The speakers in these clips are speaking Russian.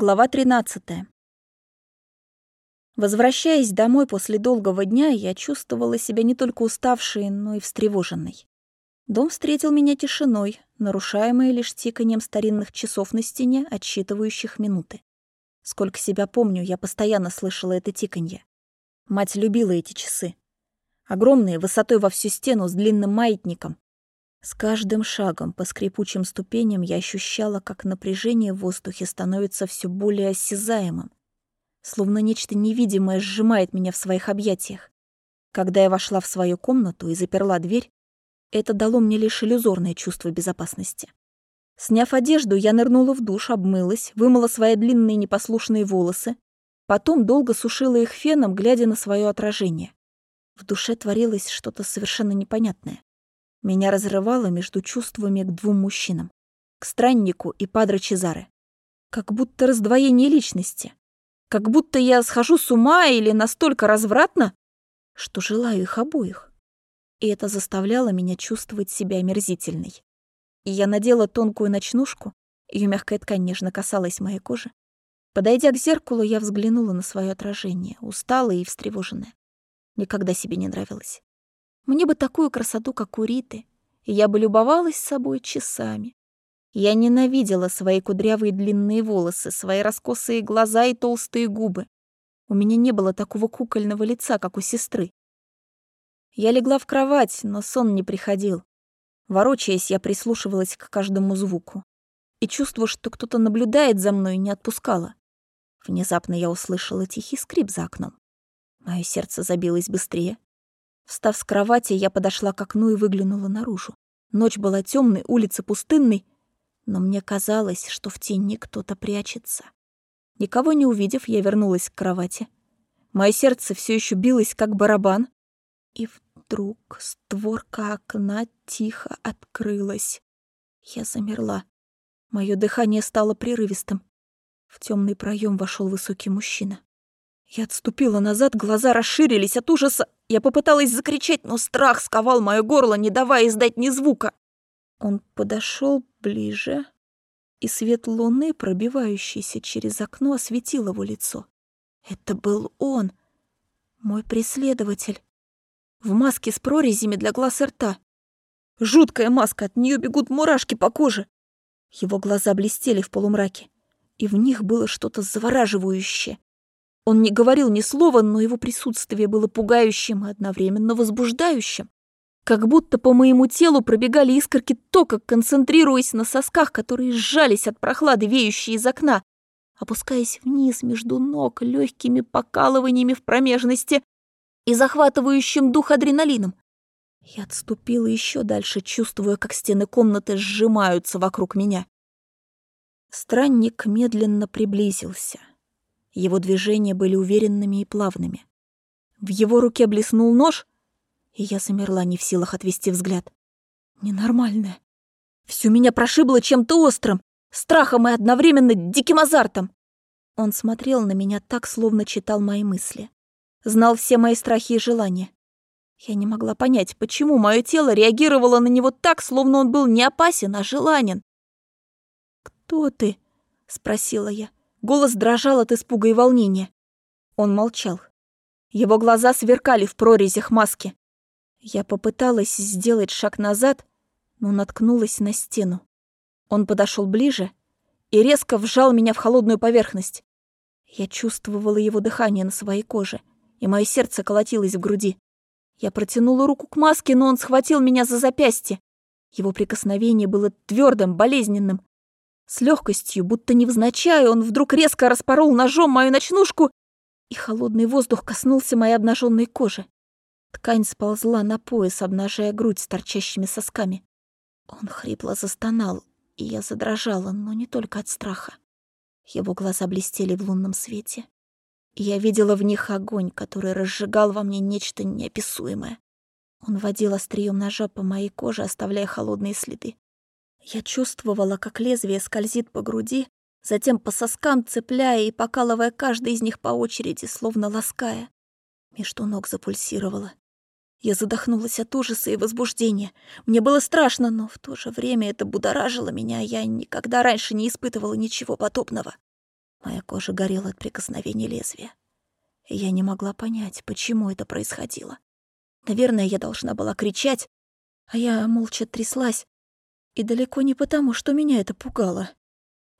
Глава 13. Возвращаясь домой после долгого дня, я чувствовала себя не только уставшей, но и встревоженной. Дом встретил меня тишиной, нарушаемой лишь тиканием старинных часов на стене, отсчитывающих минуты. Сколько себя помню, я постоянно слышала это тиканье. Мать любила эти часы. Огромные, высотой во всю стену, с длинным маятником, с каждым шагом по скрипучим ступеням я ощущала, как напряжение в воздухе становится все более осязаемым, словно нечто невидимое сжимает меня в своих объятиях. Когда я вошла в свою комнату и заперла дверь, это дало мне лишь иллюзорное чувство безопасности. Сняв одежду, я нырнула в душ, обмылась, вымыла свои длинные непослушные волосы, потом долго сушила их феном, глядя на свое отражение. В душе творилось что-то совершенно непонятное. Меня разрывало между чувствами к двум мужчинам. К страннику и Падре Чезаре. Как будто раздвоение личности. Как будто я схожу с ума или настолько развратно, что желаю их обоих. И это заставляло меня чувствовать себя омерзительной. И я надела тонкую ночнушку, ее мягкая ткань нежно касалась моей кожи. Подойдя к зеркалу, я взглянула на свое отражение, усталая и встревоженная. Никогда себе не нравилась. Мне бы такую красоту, как у Риты, и я бы любовалась собой часами. Я ненавидела свои кудрявые длинные волосы, свои раскосые глаза и толстые губы. У меня не было такого кукольного лица, как у сестры. Я легла в кровать, но сон не приходил. Ворочаясь, я прислушивалась к каждому звуку. И чувство, что кто-то наблюдает за мной, не отпускало. Внезапно я услышала тихий скрип за окном. Мое сердце забилось быстрее. Встав с кровати, я подошла к окну и выглянула наружу. Ночь была темной, улица пустынной, но мне казалось, что в тени кто-то прячется. Никого не увидев, я вернулась к кровати. Мое сердце все еще билось, как барабан. И вдруг створка окна тихо открылась. Я замерла. Мое дыхание стало прерывистым. В темный проем вошел высокий мужчина. Я отступила назад, глаза расширились от ужаса. Я попыталась закричать, но страх сковал мое горло, не давая издать ни звука. Он подошел ближе, и свет луны, пробивающийся через окно, осветил его лицо. Это был он, мой преследователь, в маске с прорезями для глаз и рта. Жуткая маска, от нее бегут мурашки по коже. Его глаза блестели в полумраке, и в них было что-то завораживающее. Он не говорил ни слова, но его присутствие было пугающим и одновременно возбуждающим. Как будто по моему телу пробегали искорки тока, концентрируясь на сосках, которые сжались от прохлады, веющей из окна, опускаясь вниз между ног легкими покалываниями в промежности и захватывающим дух адреналином. Я отступила еще дальше, чувствуя, как стены комнаты сжимаются вокруг меня. Странник медленно приблизился. Его движения были уверенными и плавными. В его руке блеснул нож, и я замерла, не в силах отвести взгляд. Ненормальное. Всю меня прошибло чем-то острым, страхом и одновременно диким азартом. Он смотрел на меня так, словно читал мои мысли. Знал все мои страхи и желания. Я не могла понять, почему мое тело реагировало на него так, словно он был не опасен, а желанен. «Кто ты?» — спросила я. Голос дрожал от испуга и волнения. Он молчал. Его глаза сверкали в прорезях маски. Я попыталась сделать шаг назад, но наткнулась на стену. Он подошел ближе и резко вжал меня в холодную поверхность. Я чувствовала его дыхание на своей коже, и мое сердце колотилось в груди. Я протянула руку к маске, но он схватил меня за запястье. Его прикосновение было твердым, болезненным. С легкостью, будто невзначай, он вдруг резко распорол ножом мою ночнушку, и холодный воздух коснулся моей обнаженной кожи. Ткань сползла на пояс, обнажая грудь с торчащими сосками. Он хрипло застонал, и я задрожала, но не только от страха. Его глаза блестели в лунном свете. И я видела в них огонь, который разжигал во мне нечто неописуемое. Он водил острием ножа по моей коже, оставляя холодные следы. Я чувствовала, как лезвие скользит по груди, затем по соскам цепляя и покалывая каждый из них по очереди, словно лаская. Между ног запульсировало. Я задохнулась от ужаса и возбуждения. Мне было страшно, но в то же время это будоражило меня, я никогда раньше не испытывала ничего подобного. Моя кожа горела от прикосновения лезвия. И я не могла понять, почему это происходило. Наверное, я должна была кричать, а я молча тряслась. И далеко не потому, что меня это пугало.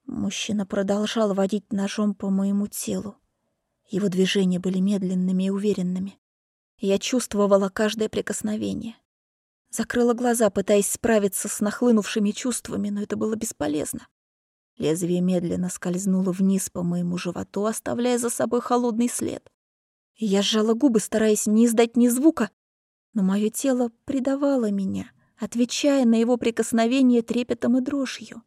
Мужчина продолжал водить ножом по моему телу. Его движения были медленными и уверенными. Я чувствовала каждое прикосновение. Закрыла глаза, пытаясь справиться с нахлынувшими чувствами, но это было бесполезно. Лезвие медленно скользнуло вниз по моему животу, оставляя за собой холодный след. Я сжала губы, стараясь не издать ни звука, но мое тело предавало меня, отвечая на его прикосновение трепетом и дрожью.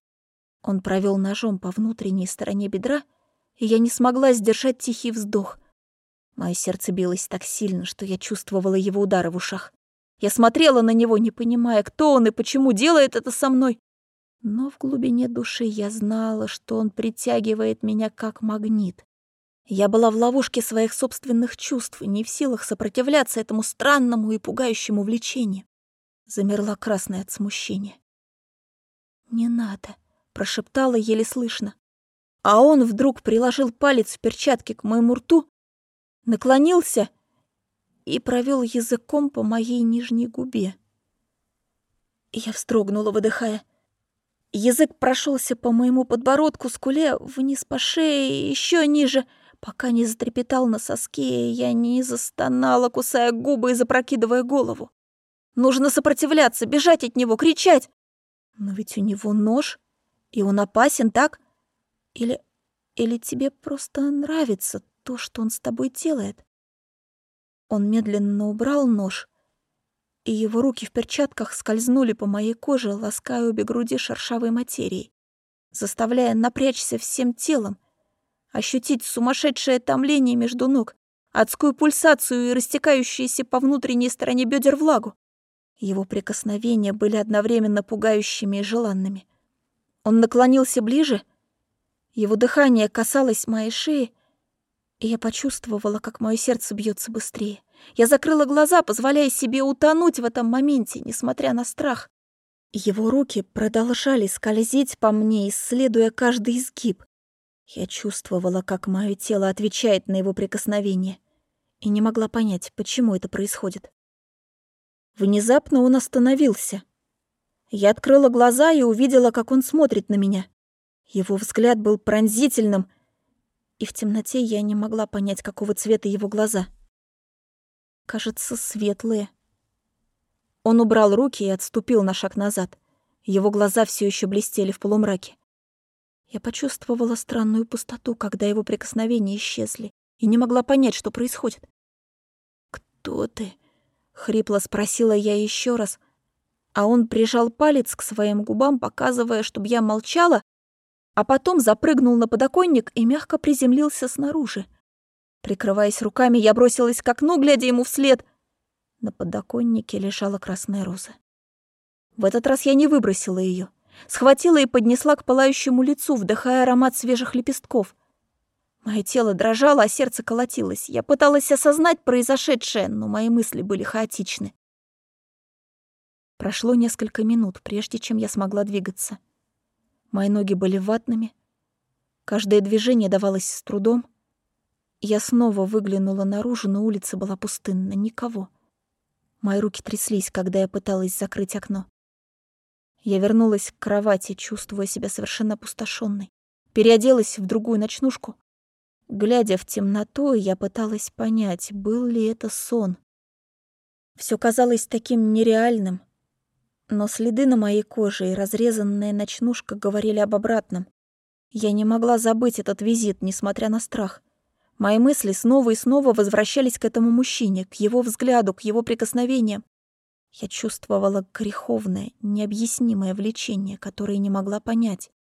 Он провел ножом по внутренней стороне бедра, и я не смогла сдержать тихий вздох. Мое сердце билось так сильно, что я чувствовала его удары в ушах. Я смотрела на него, не понимая, кто он и почему делает это со мной. Но в глубине души я знала, что он притягивает меня как магнит. Я была в ловушке своих собственных чувств, не в силах сопротивляться этому странному и пугающему влечению. Замерла красная от смущения. «Не надо», — прошептала еле слышно. А он вдруг приложил палец в перчатке к моему рту, наклонился и провел языком по моей нижней губе. Я вздрогнула, выдыхая. Язык прошелся по моему подбородку, скуле, вниз по шее, еще ниже, пока не затрепетал на соске, и я не застонала, кусая губы и запрокидывая голову. Нужно сопротивляться, бежать от него, кричать. Но ведь у него нож, и он опасен, так? Или... или тебе просто нравится то, что он с тобой делает? Он медленно убрал нож, и его руки в перчатках скользнули по моей коже, лаская обе груди шершавой материей, заставляя напрячься всем телом, ощутить сумасшедшее томление между ног, адскую пульсацию и растекающуюся по внутренней стороне бедер влагу. Его прикосновения были одновременно пугающими и желанными. Он наклонился ближе, его дыхание касалось моей шеи, и я почувствовала, как мое сердце бьется быстрее. Я закрыла глаза, позволяя себе утонуть в этом моменте, несмотря на страх. Его руки продолжали скользить по мне, исследуя каждый изгиб. Я чувствовала, как мое тело отвечает на его прикосновение, и не могла понять, почему это происходит. Внезапно он остановился. Я открыла глаза и увидела, как он смотрит на меня. Его взгляд был пронзительным — и в темноте я не могла понять, какого цвета его глаза. Кажется, светлые. Он убрал руки и отступил на шаг назад. Его глаза все еще блестели в полумраке. Я почувствовала странную пустоту, когда его прикосновения исчезли, и не могла понять, что происходит. «Кто ты?» — хрипло спросила я еще раз, а он прижал палец к своим губам, показывая, чтобы я молчала, а потом запрыгнул на подоконник и мягко приземлился снаружи. Прикрываясь руками, я бросилась к окну, глядя ему вслед. На подоконнике лежала красная роза. В этот раз я не выбросила ее, Схватила и поднесла к пылающему лицу, вдыхая аромат свежих лепестков. Мое тело дрожало, а сердце колотилось. Я пыталась осознать произошедшее, но мои мысли были хаотичны. Прошло несколько минут, прежде чем я смогла двигаться. Мои ноги были ватными. Каждое движение давалось с трудом. Я снова выглянула наружу, но улица была пустынна, никого. Мои руки тряслись, когда я пыталась закрыть окно. Я вернулась к кровати, чувствуя себя совершенно опустошенной. Переоделась в другую ночнушку. Глядя в темноту, я пыталась понять, был ли это сон. Все казалось таким нереальным, но следы на моей коже и разрезанная ночнушка говорили об обратном. Я не могла забыть этот визит, несмотря на страх. Мои мысли снова и снова возвращались к этому мужчине, к его взгляду, к его прикосновениям. Я чувствовала греховное, необъяснимое влечение, которое не могла понять.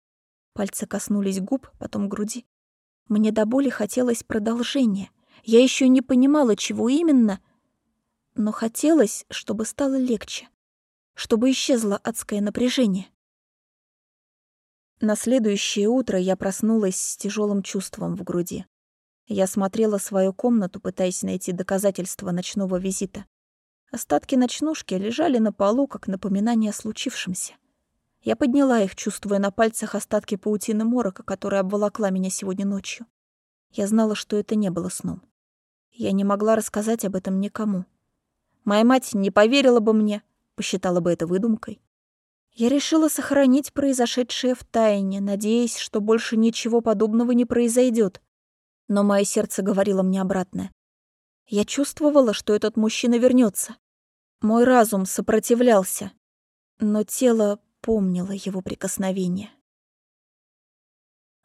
Пальцы коснулись губ, потом груди. Мне до боли хотелось продолжения. Я еще не понимала, чего именно, но хотелось, чтобы стало легче чтобы исчезло адское напряжение. На следующее утро я проснулась с тяжелым чувством в груди. Я смотрела свою комнату, пытаясь найти доказательства ночного визита. Остатки ночнушки лежали на полу, как напоминание о случившемся. Я подняла их, чувствуя на пальцах остатки паутины морока, которая обволокла меня сегодня ночью. Я знала, что это не было сном. Я не могла рассказать об этом никому. Моя мать не поверила бы мне, посчитала бы это выдумкой. Я решила сохранить произошедшее в тайне, надеясь, что больше ничего подобного не произойдет. Но мое сердце говорило мне обратное. Я чувствовала, что этот мужчина вернется. Мой разум сопротивлялся, но тело помнило его прикосновение.